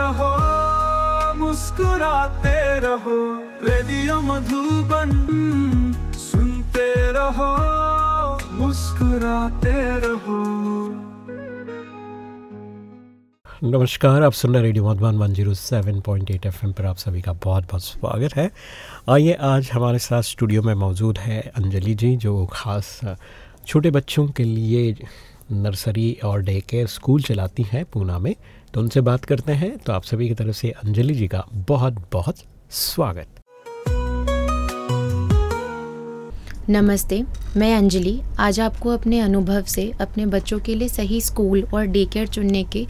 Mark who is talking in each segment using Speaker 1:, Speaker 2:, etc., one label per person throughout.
Speaker 1: रहो, मुस्कुराते रहो, रेडियो मधुबन सुनते रहो, मुस्कुराते रहो।
Speaker 2: नमस्कार, आप सुन रहे radio Madhuban one zero seven point eight F पर आप सभी का बहुत बहुत स्वागत है। आइए, आज हमारे साथ स्टूडियो में मौजूद है अंजलि जी, जो ख़ास छोटे बच्चों के लिए नर्सरी और डे केयर स्कूल चलाती हैं पूना में। तो उनसे बात करते हैं। तो आप सभी की तरफ़ से अंजलि जी का बहुत बहुत स्वागत।
Speaker 3: नमस्ते, मैं अंजलि। आज आपको अपने अनुभव से, अपने बच्चों के लिए सही स्कूल और डे केयर चुनने के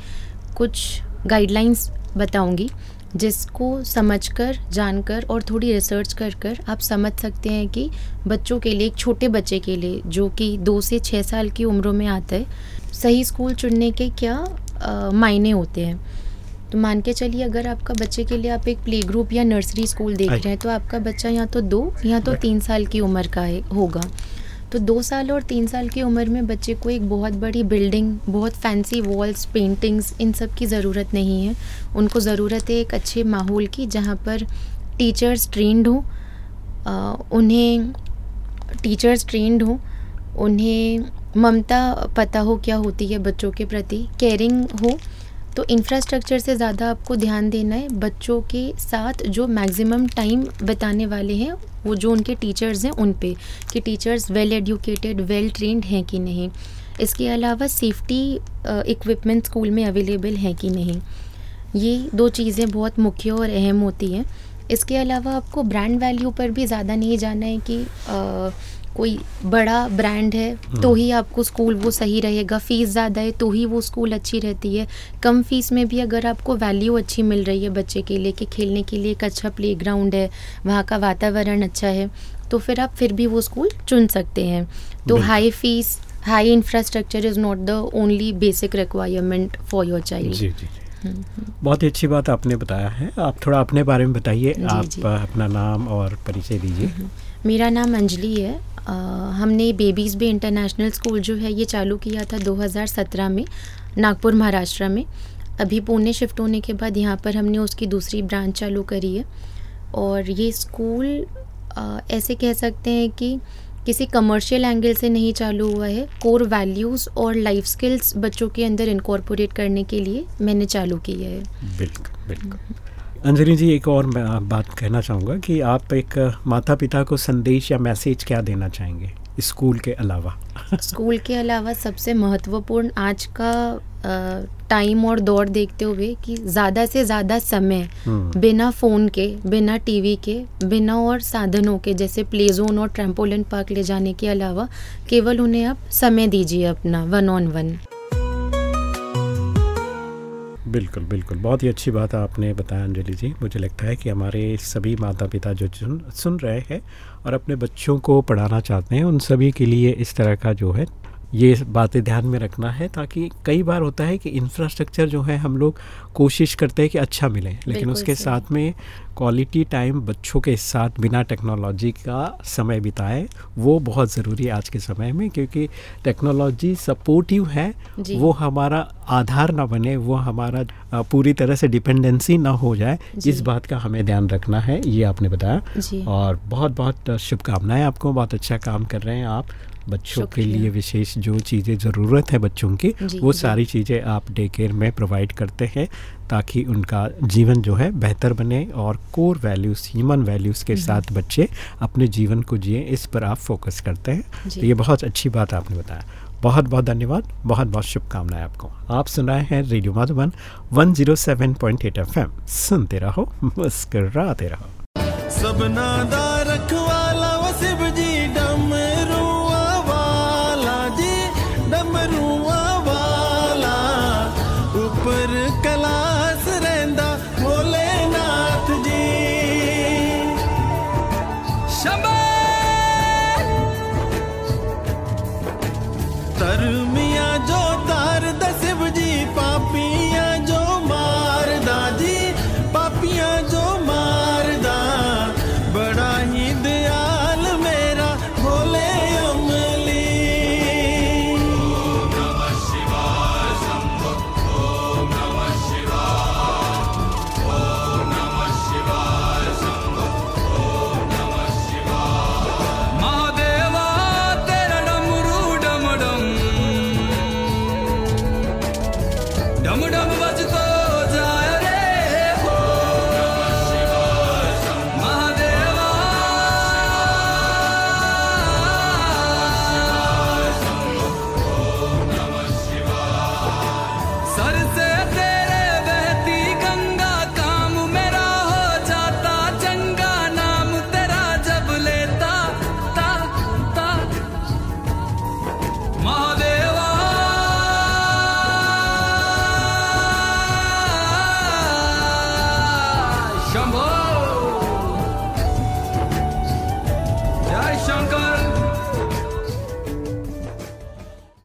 Speaker 3: कुछ गाइडलाइंस बताऊँगी। जिसको समझकर जानकर और थोड़ी रिसर्च कर कर आप समझ सकते हैं कि बच्चों के लिए एक छोटे बच्चे के लिए जो कि दो से छः साल की उम्र में आता है सही स्कूल चुनने के क्या मायने होते हैं? तो मान के चलिए अगर आपका बच्चे के लिए आप एक प्ले ग्रुप या नर्सरी स्कूल देख रहे हैं तो आपका बच्चा या तो दो या तो तीन साल की उम्र का है होगा। तो दो साल और तीन साल की उम्र में बच्चे को एक बहुत बड़ी बिल्डिंग बहुत फैंसी वॉल्स पेंटिंग्स इन सब की ज़रूरत नहीं है। उनको ज़रूरत है एक अच्छे माहौल की जहाँ पर टीचर्स ट्रेंड हों उन्हें टीचर्स ट्रेंड हों, उन्हें ममता पता हो क्या होती है बच्चों के प्रति केयरिंग हो तो इंफ्रास्ट्रक्चर से ज़्यादा आपको ध्यान देना है बच्चों के साथ जो मैक्सिमम टाइम बिताने वाले हैं वो जो उनके टीचर्स हैं उन पे कि teachers well educated well trained हैं कि नहीं। इसके अलावा सेफ्टी इक्विपमेंट स्कूल में अवेलेबल हैं कि नहीं। ये दो चीज़ें बहुत मुख्य और अहम होती हैं। इसके अलावा आपको ब्रांड वैल्यू पर भी ज़्यादा नहीं जाना है कि आ, कोई बड़ा ब्रांड है तो हम्म। ही आपको स्कूल वो सही रहेगा। फ़ीस ज़्यादा है तो ही वो स्कूल अच्छी रहती है। कम फ़ीस में भी अगर आपको वैल्यू अच्छी मिल रही है बच्चे के लिए कि खेलने के लिए एक अच्छा प्ले ग्राउंड है वहाँ का वातावरण अच्छा है तो फिर आप फिर भी वो स्कूल चुन सकते हैं। तो high fees high infrastructure is not the only basic requirement for your child
Speaker 2: बहुत ही अच्छी बात आपने बताया है। आप थोड़ा अपने बारे में बताइए। आप जी. अपना नाम और परिचय दीजिए। हम्म,
Speaker 3: हम्म। मेरा नाम अंजलि है। आ, हमने बेबीज़ बे इंटरनेशनल स्कूल जो है ये चालू किया था 2017 में नागपुर महाराष्ट्र में। अभी पुणे शिफ्ट होने के बाद यहाँ पर हमने उसकी दूसरी ब्रांच चालू करी है। और ये स्कूल आ, ऐसे कह सकते हैं कि किसी कमर्शियल एंगल से नहीं चालू हुआ है। कोर वैल्यूज़ और लाइफ स्किल्स बच्चों के अंदर इनकॉर्पोरेट करने के लिए मैंने चालू किया है।
Speaker 2: बिल्कुल बिल्कुल। अंजलि जी एक और मैं बात कहना चाहूँगा कि आप एक माता पिता को संदेश या मैसेज क्या देना चाहेंगे स्कूल के अलावा
Speaker 3: स्कूल के अलावा सबसे महत्वपूर्ण आज का टाइम और दौर देखते हुए कि ज़्यादा से ज़्यादा समय हम्म। बिना फ़ोन के बिना टीवी के बिना और साधनों के जैसे प्ले जोन और ट्रैम्पोलिन पार्क ले जाने के अलावा केवल उन्हें आप समय दीजिए अपना वन ऑन वन
Speaker 2: बिल्कुल बिल्कुल। बहुत ही अच्छी बात आपने बताया अंजलि जी। मुझे लगता है कि हमारे सभी माता पिता जो सुन सुन रहे हैं और अपने बच्चों को पढ़ाना चाहते हैं, उन सभी के लिए इस तरह का जो है ये बातें ध्यान में रखना है ताकि कई बार होता है कि इंफ्रास्ट्रक्चर जो है हम लोग कोशिश करते हैं कि अच्छा मिले लेकिन उसके साथ में क्वालिटी टाइम बच्चों के साथ बिना टेक्नोलॉजी का समय बिताए वो बहुत ज़रूरी है आज के समय में क्योंकि टेक्नोलॉजी सपोर्टिव है वो हमारा आधार ना बने वो हमारा पूरी तरह से डिपेंडेंसी ना हो जाए इस बात का हमें ध्यान रखना है ये आपने बताया। और बहुत बहुत शुभकामनाएँ आपको बहुत अच्छा काम कर रहे हैं आप। बच्चों के लिए विशेष जो चीज़ें ज़रूरत है बच्चों की वो सारी चीज़ें आप डे केयर में प्रोवाइड करते हैं ताकि उनका जीवन जो है बेहतर बने और कोर वैल्यूज़ ह्यूमन वैल्यूज़ के साथ बच्चे अपने जीवन को जिए इस पर आप फोकस करते हैं। तो ये बहुत अच्छी बात आपने बताया। बहुत बहुत धन्यवाद बहुत बहुत शुभकामनाएँ आपको। आप सुनाए हैं रेडियो माधुबन 107.8 एफएम सुनते रहो मुस्कराते रहो। सब नादा रखवा